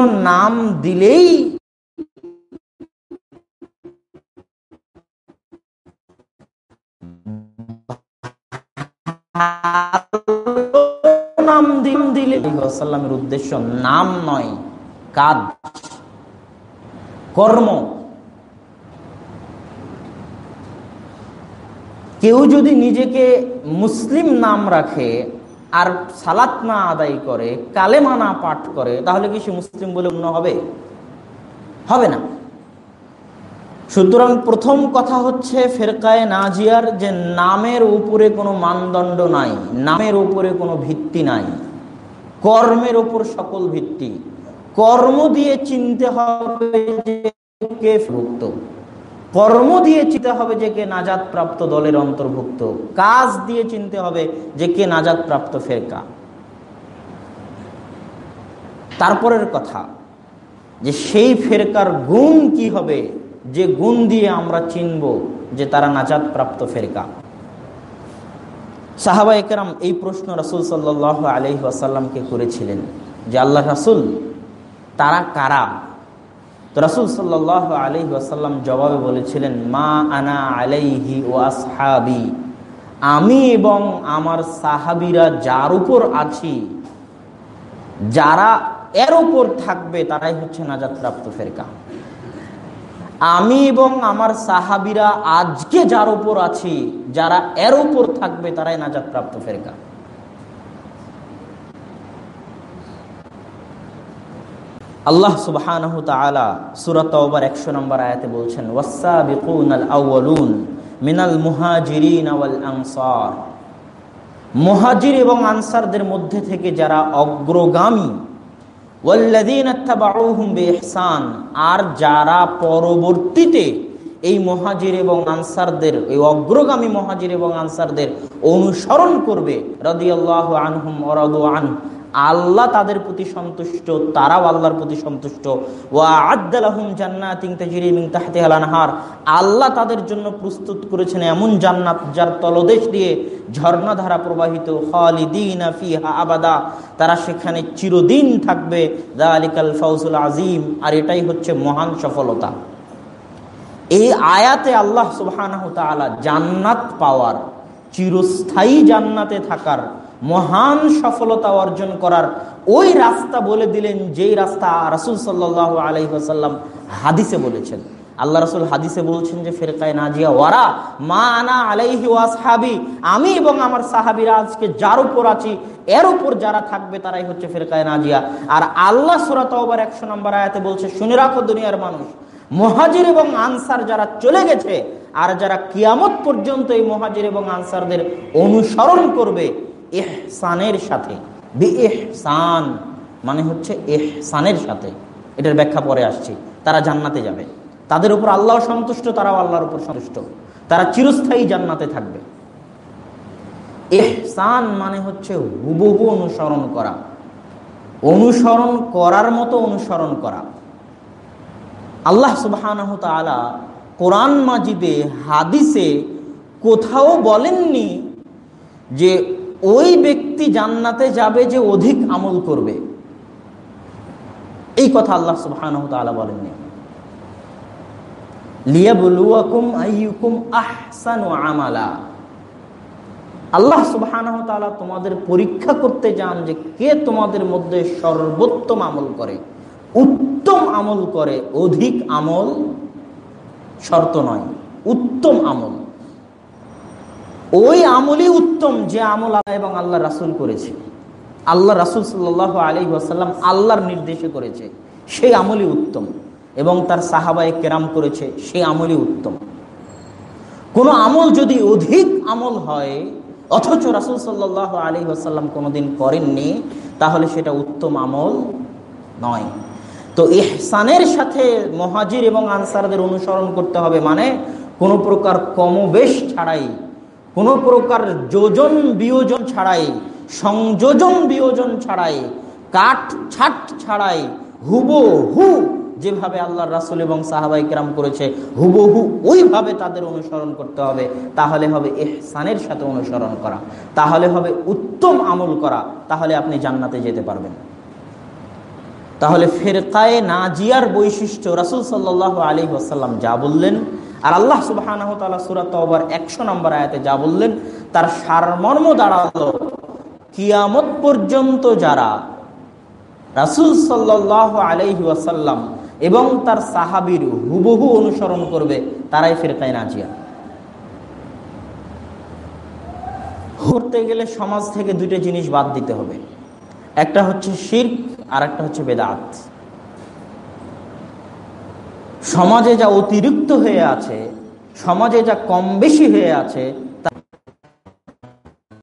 নাম দিলেই নাম দিন দিলে সাল্লামের উদ্দেশ্য নাম নয়, কাজ। কর্ম। কেউ যদি নিজেকে মুসলিম নাম রাখে আর সালাত না আদায় করে, কালেমা না পাঠ করে, তাহলে কি সে মুসলিম বলে অন্য হবে? হবে না। সুতরাং প্রথম কথা হচ্ছে ফেরকায় নাজিয়ার যে নামের উপরে কোনো মানদণ্ড নাই, নামের উপরে কোনো ভিত্তি নাই, কর্মের উপর সকল ভিত্তি। কর্ম দিয়ে চিনতে হবে যে কে ভুক্ত কর্ম দিয়ে চিনতে হবে যে কে নাজাদ প্রাপ্ত দলের অন্তর্ভুক্ত। কাজ দিয়ে চিনতে হবে যে কে নাজাদ প্রাপ্ত ফেরকা। তারপরের কথা, যে সেই ফেরকার গুণ কি হবে? যে গুণ দিয়ে আমরা চিনব যে তারা নাজাদ প্রাপ্ত ফেরকা। সাহাবা একরাম এই প্রশ্ন রাসুল সাল্লাহ আলহি আসাল্লামকে করেছিলেন যে আল্লাহ রাসুল, তারা কারা? তো রাসুল সাল্লাহ আলহি আসাল্লাম জবাবে বলেছিলেন, মা আনা আলাইহি ও আসহাবি, আমি এবং আমার সাহাবিরা যার উপর আছি, যারা এর উপর থাকবে, তারাই হচ্ছে নাজাদ প্রাপ্ত ফেরকা। আমি এবং আমার সাহাবিরা আজকে যার উপর আছি, যারা এর উপর থাকবে, তারাই নাজাদ প্রাপ্ত ফেরকা। আল্লাহ সুবহান সুরত একশো নম্বর আয়াতে বলছেন মুহাজির এবং আনসারদের মধ্যে থেকে যারা অগ্রগামী আর যারা পরবর্তীতে এই মহাজির এবং আনসারদের, এই অগ্রগামী মহাজির এবং আনসারদের অনুসরণ করবে, রদিয়াল্লাহ আনহুম আন আল্লাহ তাদের প্রতি সন্তুষ্ট, তারাও আল্লাহর প্রতি সন্তুষ্ট। ওয়া আদালাহুম আল্লাহ তাদের জন্য প্রস্তুত করেছেন এমন জান্নাত যার তলদেশ দিয়ে ঝর্ণাধারা প্রবাহিত আবাদা। তারা সেখানে চিরদিন থাকবে। ফাউজুল আজিম আর এটাই হচ্ছে মহান সফলতা। এই আয়াতে আল্লাহ তাআলা জান্নাত পাওয়ার, চিরস্থায়ী জান্নাতে থাকার মহান সফলতা অর্জন করার ওই রাস্তা বলে দিলেন যেই রাস্তা রাসুল সাল্লাহ আলহিহাসাল্লাম হাদিসে বলেছেন। আল্লাহ রসুল হাদিসে বলছেন যে, ফেরকায় নাজিয়া ওয়ারা মা আনা আলাইহি ওয়াসহাবি আমি এবং আমার সাহাবিরা আজকে যার উপর আছি, এর উপর যারা থাকবে তারাই হচ্ছে ফেরকায় নাজিয়া আর আল্লাহ সুরাত একশো নম্বর আয়াতে বলছে, শুনে রাখো দুনিয়ার মানুষ, মহাজির এবং আনসার যারা চলে গেছে, আর যারা কিয়ামত পর্যন্ত এই মহাজির এবং আনসারদের অনুসরণ করবে এহসানের সাথে। বি এহসান মানে হচ্ছে এহসানের সাথে। এটার ব্যাখ্যা পরে আসছি। তারা জান্নাতে যাবে। তাদের উপর আল্লাহ সন্তুষ্ট, তারাও আল্লাহর উপর সন্তুষ্ট। তারা চিরস্থায়ী জান্নাতে থাকবে। এহসান মানে হচ্ছে হুবহু অনুসরণ করা। অনুসরণ করার মতো অনুসরণ করা। আল্লাহ সুবাহ কোরআন মাজিদে হাদিসে কোথাও বলেননি যে ওই ব্যক্তি জান্নাতে যাবে যে অধিক আমল করবে। এই কথা আল্লাহ সুবহান বলেননি। আল্লাহ সুবহান তোমাদের পরীক্ষা করতে যান যে কে তোমাদের মধ্যে সর্বোত্তম আমল করে। উত্তম আমল করে, অধিক আমল শর্ত নয়, উত্তম আমল। ওই আমলই উত্তম যে আমল এবং আল্লাহ রাসুল করেছে। আল্লাহ রাসুল সাল্লাহ আলী ওয়াসাল্লাম আল্লাহর নির্দেশে করেছে। সেই আমলই উত্তম এবং তার সাহাবায় কেরাম করেছে, সেই আমলই উত্তম। কোনো আমল যদি অধিক আমল হয়, অথচ রাসুল সাল্লাহ আলী আসাল্লাম কোনোদিন করেননি, তাহলে সেটা উত্তম আমল নয়। তো ইহসানের সাথে মহাজির এবং আনসারদের অনুসরণ করতে হবে মানে কোনো প্রকার কমবেশ ছাড়াই কোনো প্রকার যোজন বিয়োজন ছাড়াই, সংযোজন বিয়োজন ছাড়াই, কাঠ ছাট ছাড়াই হুবো হু যেভাবে আল্লাহ রাসুল এবং সাহাবাই কেরাম করেছে, হুবহু ওইভাবে তাদের অনুসরণ করতে হবে। তাহলে হবে এহসানের সাথে অনুসরণ করা। তাহলে হবে উত্তম আমল করা। তাহলে আপনি জান্নাতে যেতে পারবেন। তাহলে ফেরকায়ে নাজিয়ার বৈশিষ্ট্য রাসুল সাল্লাহ আলী আসাল্লাম যা বললেন আর আল্লাহ সুবাহ সুরাত একশো নম্বর আয়াতে যা বললেন, তার সারমর্ম দাঁড়াল। কিয়ামত পর্যন্ত যারা রাসুল সাল্লাহ আলহি ওয়াসাল্লাম এবং তার সাহাবির হুবহু অনুসরণ করবে, তারাই ফেরকায় নাজিয়া। করতে গেলে সমাজ থেকে দুটো জিনিস বাদ দিতে হবে। একটা হচ্ছে শির্ক আর একটা হচ্ছে বেদাত। সমাজে যা অতিরিক্ত হয়ে আছে সমাজে যা কম বেশি হয়ে আছে